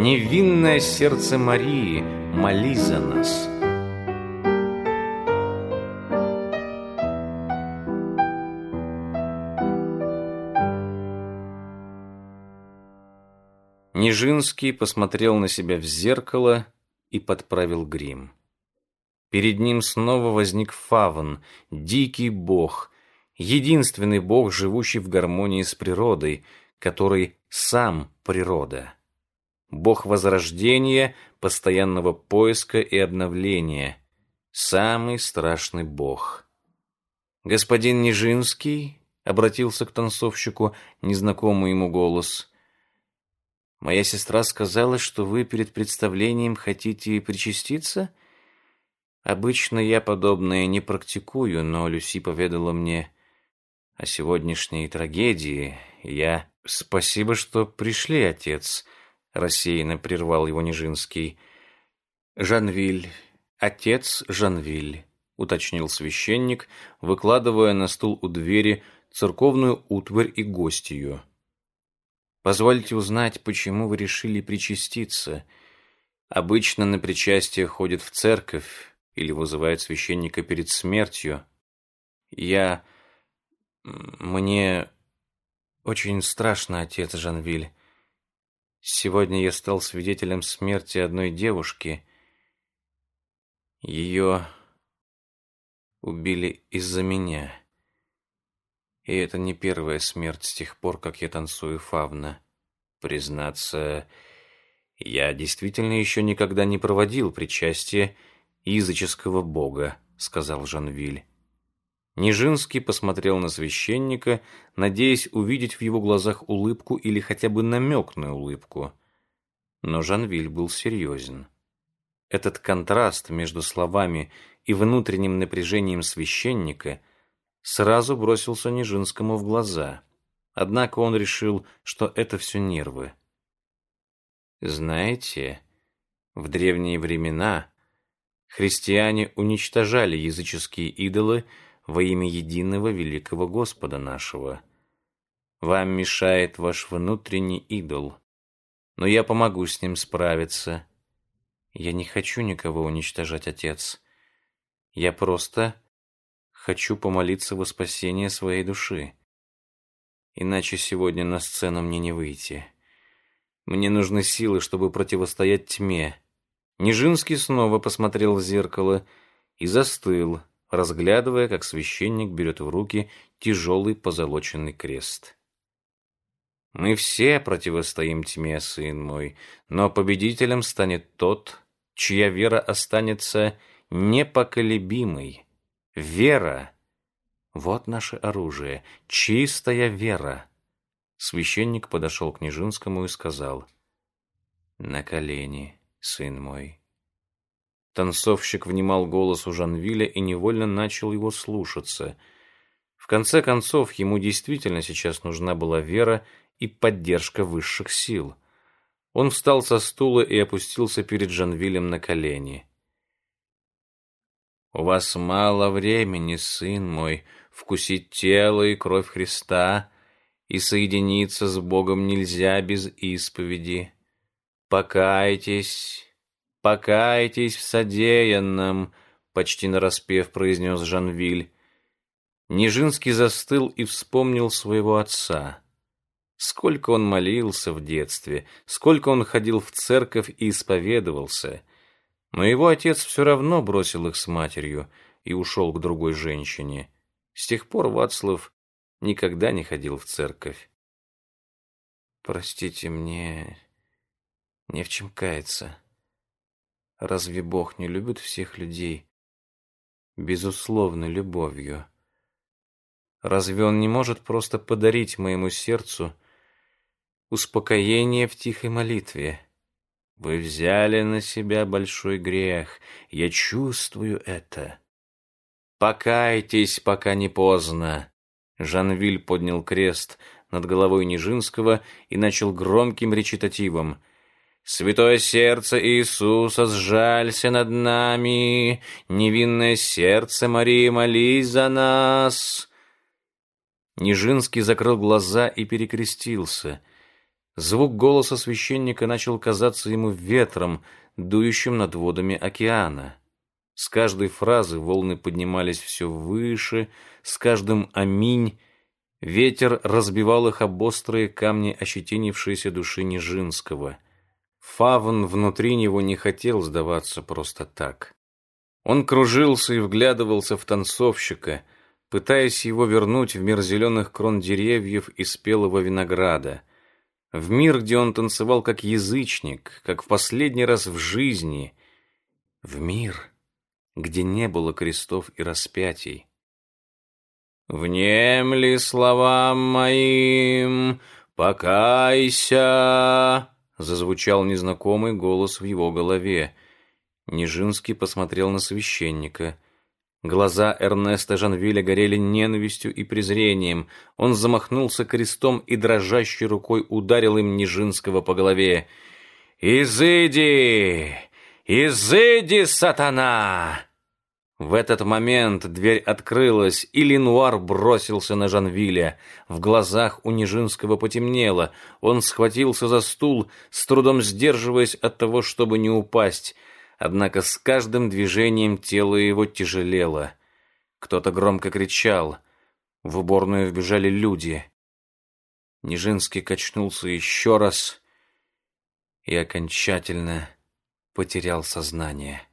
Невинное сердце Марии, моли за нас. Нижинский посмотрел на себя в зеркало и подправил грим. Перед ним снова возник Фавн, дикий бог, единственный бог, живущий в гармонии с природой, который сам природа. Бог возрождения, постоянного поиска и обновления. Самый страшный бог. «Господин Нижинский?» — обратился к танцовщику незнакомый ему голос. «Моя сестра сказала, что вы перед представлением хотите причаститься?» Обычно я подобное не практикую, но Люси поведала мне о сегодняшней трагедии. Я... Спасибо, что пришли, отец, рассеянно прервал его Нижинский. Жанвиль, отец Жанвиль, уточнил священник, выкладывая на стул у двери церковную утварь и гостью. Позвольте узнать, почему вы решили причаститься. Обычно на причастие ходят в церковь, или вызывает священника перед смертью. Я... Мне очень страшно, отец Жанвиль. Сегодня я стал свидетелем смерти одной девушки. Ее убили из-за меня. И это не первая смерть с тех пор, как я танцую фавна. Признаться, я действительно еще никогда не проводил причастие языческого бога», — сказал Жанвиль. Нижинский посмотрел на священника, надеясь увидеть в его глазах улыбку или хотя бы намек на улыбку. Но Жанвиль был серьезен. Этот контраст между словами и внутренним напряжением священника сразу бросился Нижинскому в глаза. Однако он решил, что это все нервы. «Знаете, в древние времена христиане уничтожали языческие идолы во имя единого великого Господа нашего. Вам мешает ваш внутренний идол, но я помогу с ним справиться. Я не хочу никого уничтожать, отец. Я просто хочу помолиться во спасение своей души. Иначе сегодня на сцену мне не выйти. Мне нужны силы, чтобы противостоять тьме, Нижинский снова посмотрел в зеркало и застыл, разглядывая, как священник берет в руки тяжелый позолоченный крест. «Мы все противостоим тьме, сын мой, но победителем станет тот, чья вера останется непоколебимой. Вера — вот наше оружие, чистая вера». Священник подошел к Нижинскому и сказал, «На колени» сын мой. Танцовщик внимал голосу Жанвиля и невольно начал его слушаться. В конце концов, ему действительно сейчас нужна была вера и поддержка высших сил. Он встал со стула и опустился перед Жанвилем на колени. «У вас мало времени, сын мой, вкусить тело и кровь Христа, и соединиться с Богом нельзя без исповеди. «Покайтесь, покайтесь в содеянном», — почти нараспев произнес Жанвиль. Нижинский застыл и вспомнил своего отца. Сколько он молился в детстве, сколько он ходил в церковь и исповедовался. Но его отец все равно бросил их с матерью и ушел к другой женщине. С тех пор Вацлав никогда не ходил в церковь. «Простите мне, не в чем каяться. Разве Бог не любит всех людей? Безусловно, любовью. Разве Он не может просто подарить моему сердцу успокоение в тихой молитве? Вы взяли на себя большой грех. Я чувствую это. Покайтесь, пока не поздно. Жанвиль поднял крест над головой Нижинского и начал громким речитативом. Святое сердце Иисуса, сжалься над нами, невинное сердце Марии, молись за нас. Нижинский закрыл глаза и перекрестился. Звук голоса священника начал казаться ему ветром, дующим над водами океана. С каждой фразы волны поднимались все выше, с каждым «Аминь» ветер разбивал их об острые камни ощетинившейся души Нижинского. Фавн внутри него не хотел сдаваться просто так. Он кружился и вглядывался в танцовщика, пытаясь его вернуть в мир зеленых крон деревьев и спелого винограда, в мир, где он танцевал как язычник, как в последний раз в жизни, в мир, где не было крестов и распятий. «Внемли словам моим, покайся!» Зазвучал незнакомый голос в его голове. Нижинский посмотрел на священника. Глаза Эрнеста Жанвиля горели ненавистью и презрением. Он замахнулся крестом и дрожащей рукой ударил им Нижинского по голове. «Изыди! Изыди, сатана!» В этот момент дверь открылась, и Ленуар бросился на Жанвиля. В глазах у Нижинского потемнело. Он схватился за стул, с трудом сдерживаясь от того, чтобы не упасть. Однако с каждым движением тело его тяжелело. Кто-то громко кричал. В уборную вбежали люди. Нижинский качнулся еще раз и окончательно потерял сознание.